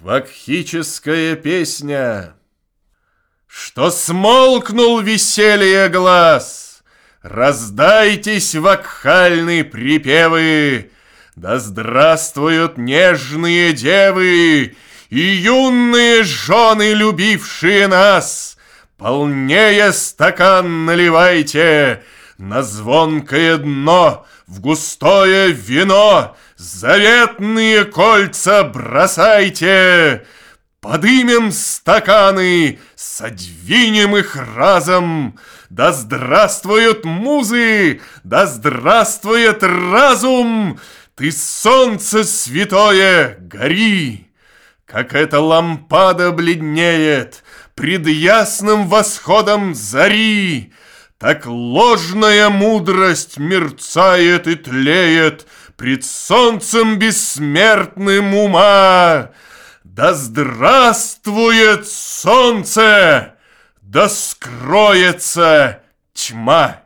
Вакхическая песня. Что смолкнул веселье глаз? Раздайтесь вакхальные припевы. Да здравствуют нежные девы И юные жены, любившие нас. Полнее стакан наливайте На звонкое дно, в густое вино Заветные кольца бросайте, Подымем стаканы, содвинем их разом. Да здравствуют музы, да здравствует разум! Ты, солнце святое, гори! Как эта лампада бледнеет Пред ясным восходом зари, Так ложная мудрость мерцает и тлеет Пред солнцем бессмертным ума. Да здравствует солнце, да скроется тьма.